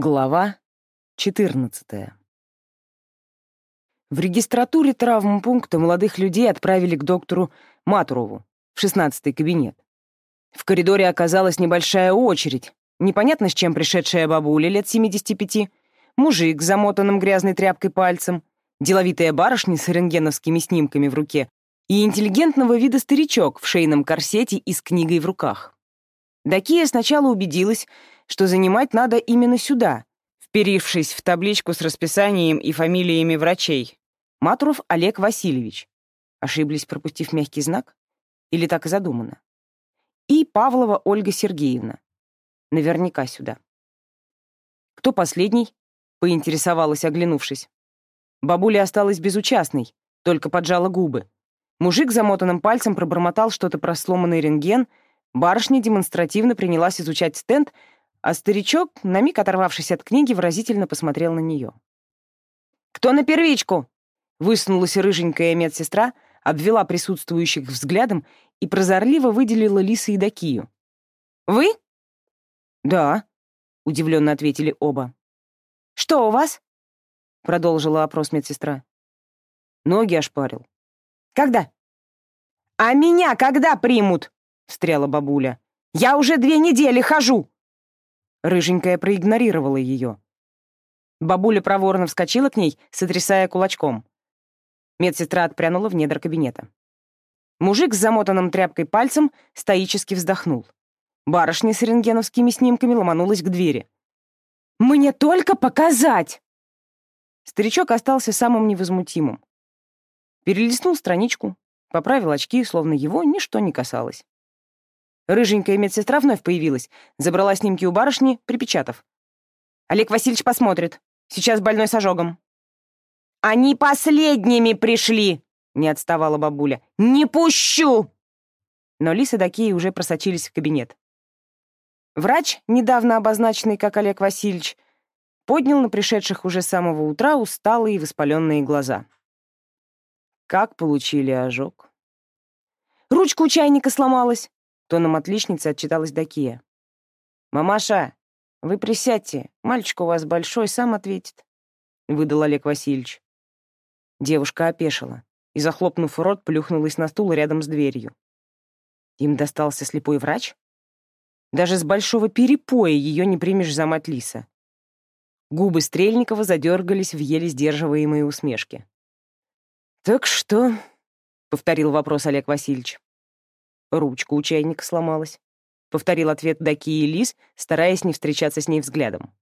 Глава 14 В регистратуре травмпункта молодых людей отправили к доктору Матурову в шестнадцатый кабинет. В коридоре оказалась небольшая очередь, непонятно с чем пришедшая бабуля лет 75, мужик с замотанным грязной тряпкой пальцем, деловитая барышня с рентгеновскими снимками в руке и интеллигентного вида старичок в шейном корсете и с книгой в руках. Дакия сначала убедилась, что занимать надо именно сюда, вперившись в табличку с расписанием и фамилиями врачей. Матуров Олег Васильевич. Ошиблись, пропустив мягкий знак? Или так и задумано? И Павлова Ольга Сергеевна. Наверняка сюда. Кто последний? Поинтересовалась, оглянувшись. Бабуля осталась безучастной, только поджала губы. Мужик замотанным пальцем пробормотал что-то про сломанный рентген, барышня демонстративно принялась изучать стенд, а старичок, на миг оторвавшись от книги, выразительно посмотрел на нее. «Кто на первичку?» Высунулась рыженькая медсестра, обвела присутствующих взглядом и прозорливо выделила Лиса и Дакию. «Вы?» «Да», — удивленно ответили оба. «Что у вас?» — продолжила опрос медсестра. Ноги ошпарил. «Когда?» «А меня когда примут?» — встряла бабуля. «Я уже две недели хожу!» Рыженькая проигнорировала ее. Бабуля проворно вскочила к ней, сотрясая кулачком. Медсестра отпрянула в недр кабинета. Мужик с замотанным тряпкой пальцем стоически вздохнул. Барышня с рентгеновскими снимками ломанулась к двери. «Мне только показать!» Старичок остался самым невозмутимым. Перелистнул страничку, поправил очки, словно его ничто не касалось. Рыженькая медсестра вновь появилась, забрала снимки у барышни, припечатав. «Олег Васильевич посмотрит. Сейчас больной с ожогом». «Они последними пришли!» — не отставала бабуля. «Не пущу!» Но Лиса и уже просочились в кабинет. Врач, недавно обозначенный как Олег Васильевич, поднял на пришедших уже с самого утра усталые и воспаленные глаза. Как получили ожог? Ручка у чайника сломалась. Тоном отличницы отчиталась Дакия. «Мамаша, вы присядьте, мальчик у вас большой, сам ответит», — выдал Олег Васильевич. Девушка опешила и, захлопнув рот, плюхнулась на стул рядом с дверью. Им достался слепой врач? Даже с большого перепоя ее не примешь за мать Лиса. Губы Стрельникова задергались в еле сдерживаемые усмешки. «Так что?» — повторил вопрос Олег Васильевич. Ручка у чайника сломалась. Повторил ответ Даки и Лис, стараясь не встречаться с ней взглядом.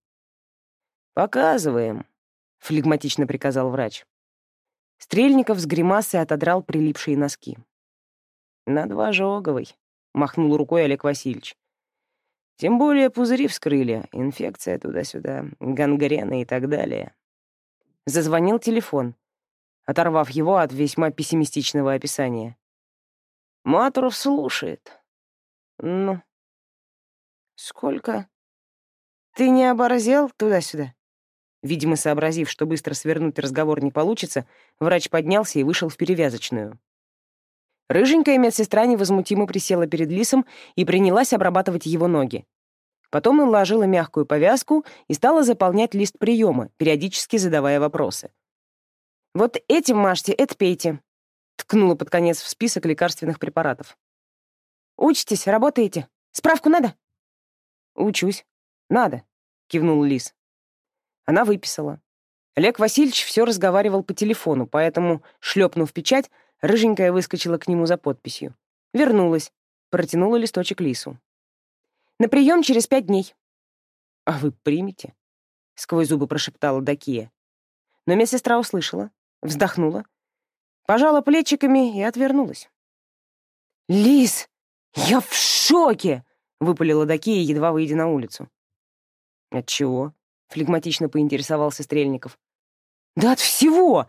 «Показываем», — флегматично приказал врач. Стрельников с гримасой отодрал прилипшие носки. «На два жоговой», — махнул рукой Олег Васильевич. «Тем более пузыри вскрыли, инфекция туда-сюда, гангрена и так далее». Зазвонил телефон, оторвав его от весьма пессимистичного описания. Матуров слушает. Ну, сколько? Ты не оборзел туда-сюда? Видимо, сообразив, что быстро свернуть разговор не получится, врач поднялся и вышел в перевязочную. Рыженькая медсестра невозмутимо присела перед Лисом и принялась обрабатывать его ноги. Потом наложила мягкую повязку и стала заполнять лист приема, периодически задавая вопросы. «Вот этим мажьте, это пейте. Ткнула под конец в список лекарственных препаратов. «Учитесь, работаете? Справку надо?» «Учусь. Надо», — кивнул Лис. Она выписала. Олег Васильевич все разговаривал по телефону, поэтому, шлепнув печать, рыженькая выскочила к нему за подписью. Вернулась, протянула листочек Лису. «На прием через пять дней». «А вы примете?» — сквозь зубы прошептала Дакия. Но медсестра услышала, вздохнула пожала плечиками и отвернулась. «Лис, я в шоке!» — выпалила Дакия, едва выйдя на улицу. «От чего?» — флегматично поинтересовался Стрельников. «Да от всего!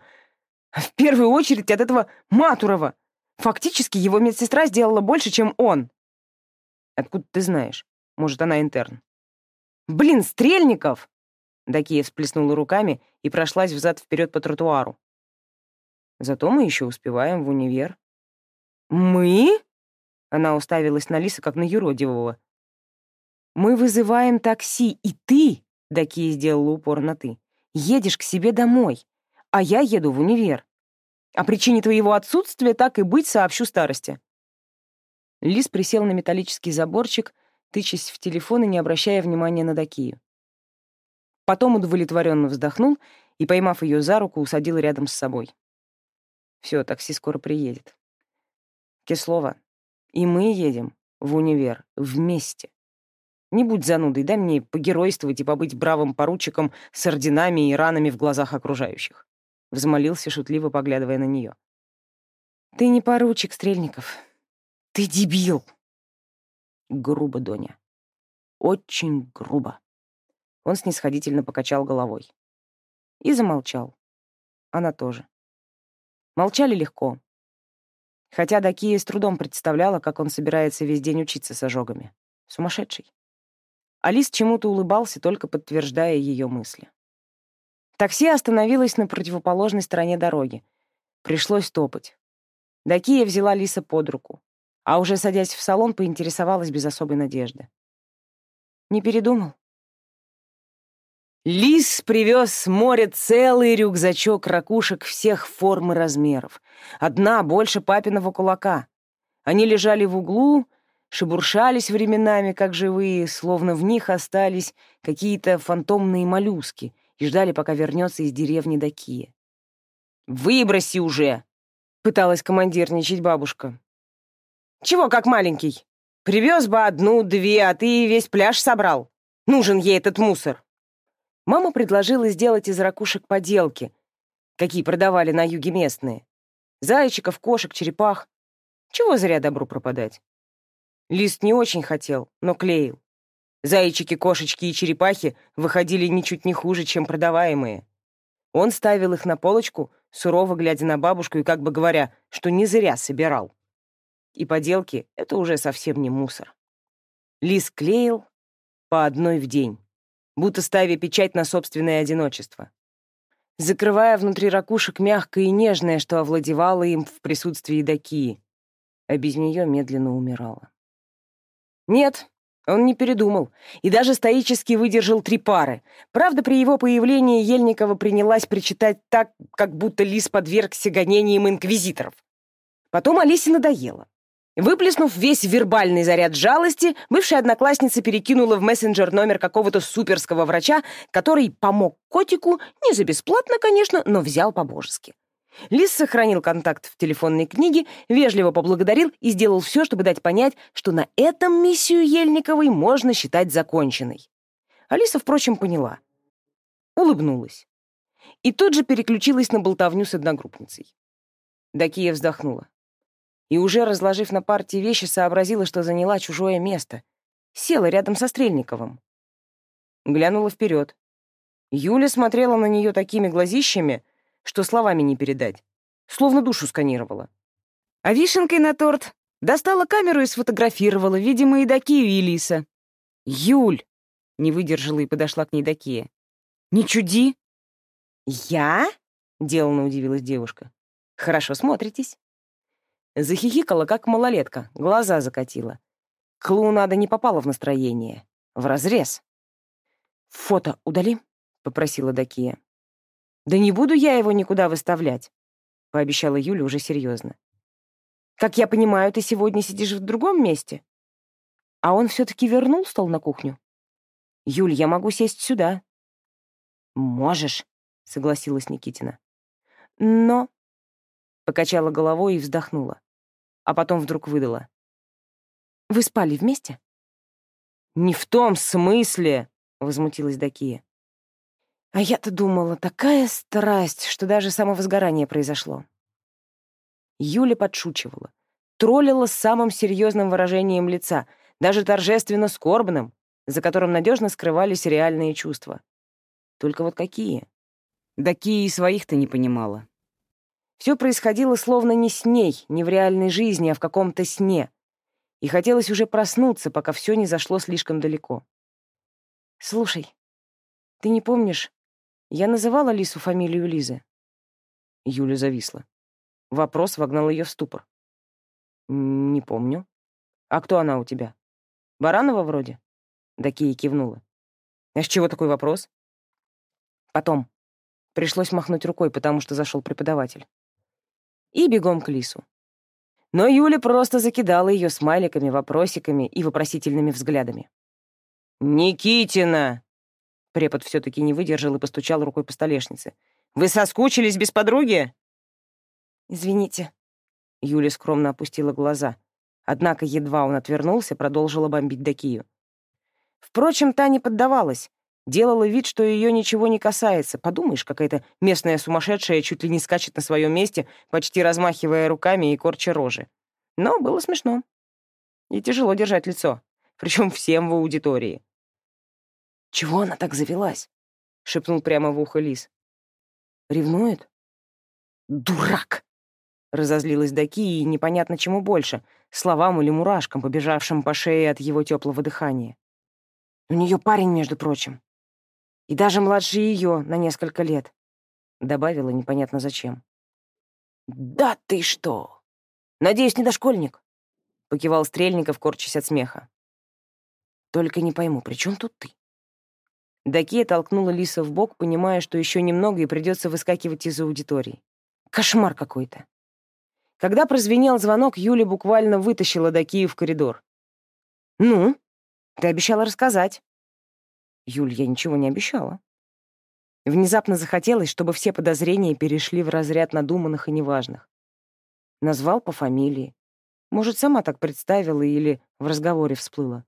В первую очередь от этого Матурова! Фактически его медсестра сделала больше, чем он!» «Откуда ты знаешь? Может, она интерн?» «Блин, Стрельников!» Дакия всплеснула руками и прошлась взад-вперед по тротуару. Зато мы еще успеваем в универ». «Мы?» — она уставилась на Лиса, как на юродивого. «Мы вызываем такси, и ты Дакия сделала упор на «ты». «Едешь к себе домой, а я еду в универ. О причине твоего отсутствия так и быть сообщу старости». Лис присел на металлический заборчик, тычась в телефон и не обращая внимания на Дакию. Потом удовлетворенно вздохнул и, поймав ее за руку, усадил рядом с собой. Все, такси скоро приедет. Кислова, и мы едем в универ вместе. Не будь занудой, дай мне погеройствовать и побыть бравым поручиком с орденами и ранами в глазах окружающих. Взмолился, шутливо поглядывая на нее. Ты не поручик, Стрельников. Ты дебил. Грубо, Доня. Очень грубо. Он снисходительно покачал головой. И замолчал. Она тоже. Молчали легко. Хотя Дакия с трудом представляла, как он собирается весь день учиться с ожогами. Сумасшедший. Алис чему-то улыбался, только подтверждая ее мысли. Такси остановилось на противоположной стороне дороги. Пришлось топать. Дакия взяла Лиса под руку, а уже садясь в салон, поинтересовалась без особой надежды. «Не передумал?» Лис привез с моря целый рюкзачок ракушек всех форм и размеров. Одна больше папиного кулака. Они лежали в углу, шебуршались временами, как живые, словно в них остались какие-то фантомные моллюски и ждали, пока вернется из деревни Дакия. «Выброси уже!» — пыталась командирничать бабушка. «Чего как маленький? Привез бы одну-две, а ты весь пляж собрал. Нужен ей этот мусор!» Мама предложила сделать из ракушек поделки, какие продавали на юге местные. Зайчиков, кошек, черепах. Чего зря добру пропадать? Лист не очень хотел, но клеил. Зайчики, кошечки и черепахи выходили ничуть не хуже, чем продаваемые. Он ставил их на полочку, сурово глядя на бабушку и как бы говоря, что не зря собирал. И поделки — это уже совсем не мусор. Лис клеил по одной в день будто ставя печать на собственное одиночество. Закрывая внутри ракушек мягкое и нежное, что овладевало им в присутствии Дакии, а без нее медленно умирала. Нет, он не передумал и даже стоически выдержал три пары. Правда, при его появлении Ельникова принялась причитать так, как будто лис подвергся гонениям инквизиторов. Потом Алисе надоело. Выплеснув весь вербальный заряд жалости, бывшая одноклассница перекинула в мессенджер номер какого-то суперского врача, который помог котику, не за бесплатно, конечно, но взял по-божески. Лис сохранил контакт в телефонной книге, вежливо поблагодарил и сделал все, чтобы дать понять, что на этом миссию Ельниковой можно считать законченной. Алиса, впрочем, поняла. Улыбнулась. И тут же переключилась на болтовню с одногруппницей. Дакия вздохнула и, уже разложив на партии вещи, сообразила, что заняла чужое место. Села рядом со Стрельниковым. Глянула вперед. Юля смотрела на нее такими глазищами, что словами не передать. Словно душу сканировала. А вишенкой на торт достала камеру и сфотографировала, видимо, и Дакию, и Лиса. «Юль!» — не выдержала и подошла к ней Дакия. «Не чуди!» «Я?» — деланно удивилась девушка. «Хорошо смотритесь». Захихикала, как малолетка, глаза закатила. Клоунада не попала в настроение. В разрез. «Фото удали?» — попросила Дакия. «Да не буду я его никуда выставлять», — пообещала Юля уже серьезно. «Как я понимаю, ты сегодня сидишь в другом месте?» А он все-таки вернул стол на кухню. «Юль, я могу сесть сюда». «Можешь», — согласилась Никитина. «Но...» — покачала головой и вздохнула а потом вдруг выдала. «Вы спали вместе?» «Не в том смысле!» — возмутилась Дакия. «А я-то думала, такая страсть, что даже самовозгорание произошло». Юля подшучивала, троллила с самым серьезным выражением лица, даже торжественно скорбным, за которым надежно скрывались реальные чувства. Только вот какие? Дакия и своих-то не понимала. Все происходило словно не с ней, не в реальной жизни, а в каком-то сне. И хотелось уже проснуться, пока все не зашло слишком далеко. «Слушай, ты не помнишь, я называла Лису фамилию Лизы?» Юля зависла. Вопрос вогнал ее в ступор. «Не помню. А кто она у тебя? Баранова вроде?» Дакия кивнула. А с чего такой вопрос? Потом. Пришлось махнуть рукой, потому что зашел преподаватель. И бегом к Лису. Но Юля просто закидала ее смайликами, вопросиками и вопросительными взглядами. «Никитина!» Препод все-таки не выдержал и постучал рукой по столешнице. «Вы соскучились без подруги?» «Извините». Юля скромно опустила глаза. Однако едва он отвернулся, продолжила бомбить Дакию. Впрочем, та не поддавалась. Делала вид, что ее ничего не касается. Подумаешь, какая-то местная сумасшедшая чуть ли не скачет на своем месте, почти размахивая руками и корча рожи. Но было смешно. И тяжело держать лицо. Причем всем в аудитории. «Чего она так завелась?» — шепнул прямо в ухо Лис. «Ревнует?» «Дурак!» — разозлилась Даки, и непонятно чему больше — словам или мурашкам, побежавшим по шее от его теплого дыхания. «У нее парень, между прочим. И даже младше ее на несколько лет», — добавила непонятно зачем. «Да ты что! Надеюсь, не дошкольник?» — покивал Стрельников, корчась от смеха. «Только не пойму, при чем тут ты?» Дакия толкнула Лиса в бок, понимая, что еще немного и придется выскакивать из аудитории. Кошмар какой-то. Когда прозвенел звонок, Юля буквально вытащила Дакию в коридор. «Ну, ты обещала рассказать». «Юль, я ничего не обещала». Внезапно захотелось, чтобы все подозрения перешли в разряд надуманных и неважных. Назвал по фамилии. Может, сама так представила или в разговоре всплыла.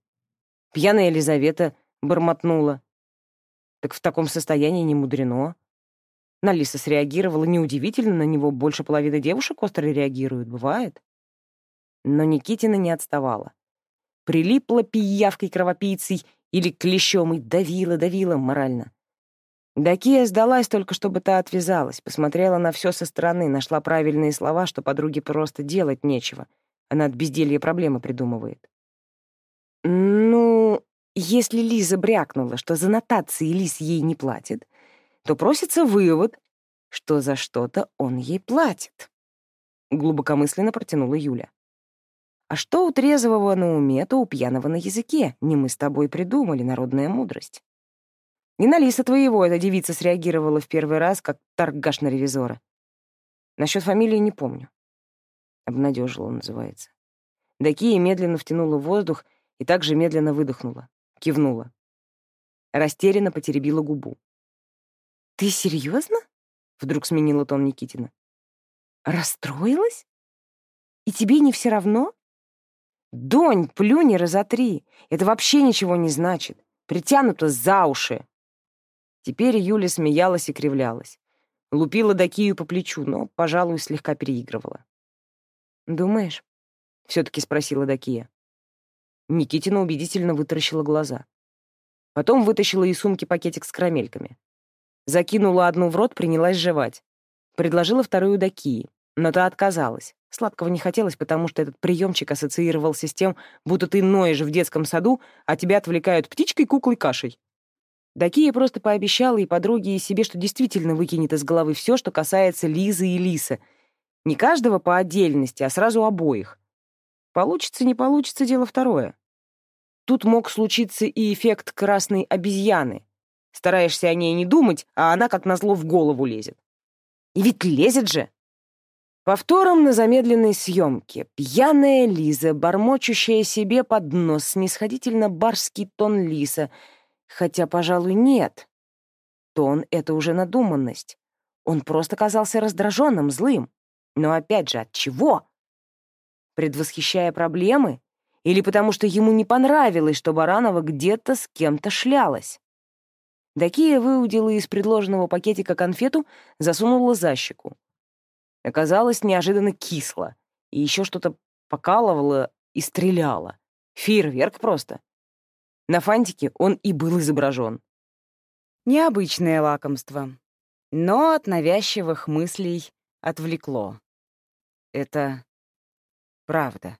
Пьяная Елизавета бормотнула. Так в таком состоянии не мудрено. На Лиса среагировала неудивительно, на него больше половины девушек остро реагируют, бывает. Но Никитина не отставала. Прилипла пиявкой кровопийцей или клещом и давила, давила морально. Дакия сдалась только, чтобы та отвязалась, посмотрела на все со стороны, нашла правильные слова, что подруге просто делать нечего. Она от безделья проблемы придумывает. «Ну, если Лиза брякнула, что за нотации Лис ей не платит, то просится вывод, что за что-то он ей платит. Глубокомысленно протянула Юля. А что у трезвого на уме, то у пьяного на языке. Не мы с тобой придумали, народная мудрость. И на Лиса твоего эта девица среагировала в первый раз, как торгаш на ревизора. Насчет фамилии не помню. Обнадежила, называется. Дакия медленно втянула воздух и также медленно выдохнула кивнула. Растерянно потеребила губу. «Ты серьезно? вдруг сменила тон Никитина. «Расстроилась? И тебе не все равно?» «Донь, плюнь и разотри. Это вообще ничего не значит. Притянуто за уши». Теперь Юля смеялась и кривлялась. Лупила Дакию по плечу, но, пожалуй, слегка переигрывала. «Думаешь?» — все-таки спросила Дакия. Никитина убедительно вытаращила глаза. Потом вытащила из сумки пакетик с карамельками. Закинула одну в рот, принялась жевать. Предложила вторую до Кии, но та отказалась. Сладкого не хотелось, потому что этот приемчик ассоциировался с тем, будто ты ноешь в детском саду, а тебя отвлекают птичкой, куклой, кашей. Дакия просто пообещала и подруге, и себе, что действительно выкинет из головы все, что касается Лизы и Лисы. Не каждого по отдельности, а сразу обоих. Получится, не получится, дело второе. Тут мог случиться и эффект красной обезьяны. Стараешься о ней не думать, а она, как назло, в голову лезет. И ведь лезет же. Повтором на замедленной съемке. Пьяная Лиза, бормочущая себе под нос, снисходительно барский тон Лиса. Хотя, пожалуй, нет. Тон — это уже надуманность. Он просто казался раздраженным, злым. Но опять же, от чего? Предвосхищая проблемы? Или потому что ему не понравилось, что Баранова где-то с кем-то шлялась. Дакия выудила из предложенного пакетика конфету, засунула за щеку. Оказалось неожиданно кисло, и еще что-то покалывало и стреляло. Фейерверк просто. На фантике он и был изображен. Необычное лакомство, но от навязчивых мыслей отвлекло. Это правда.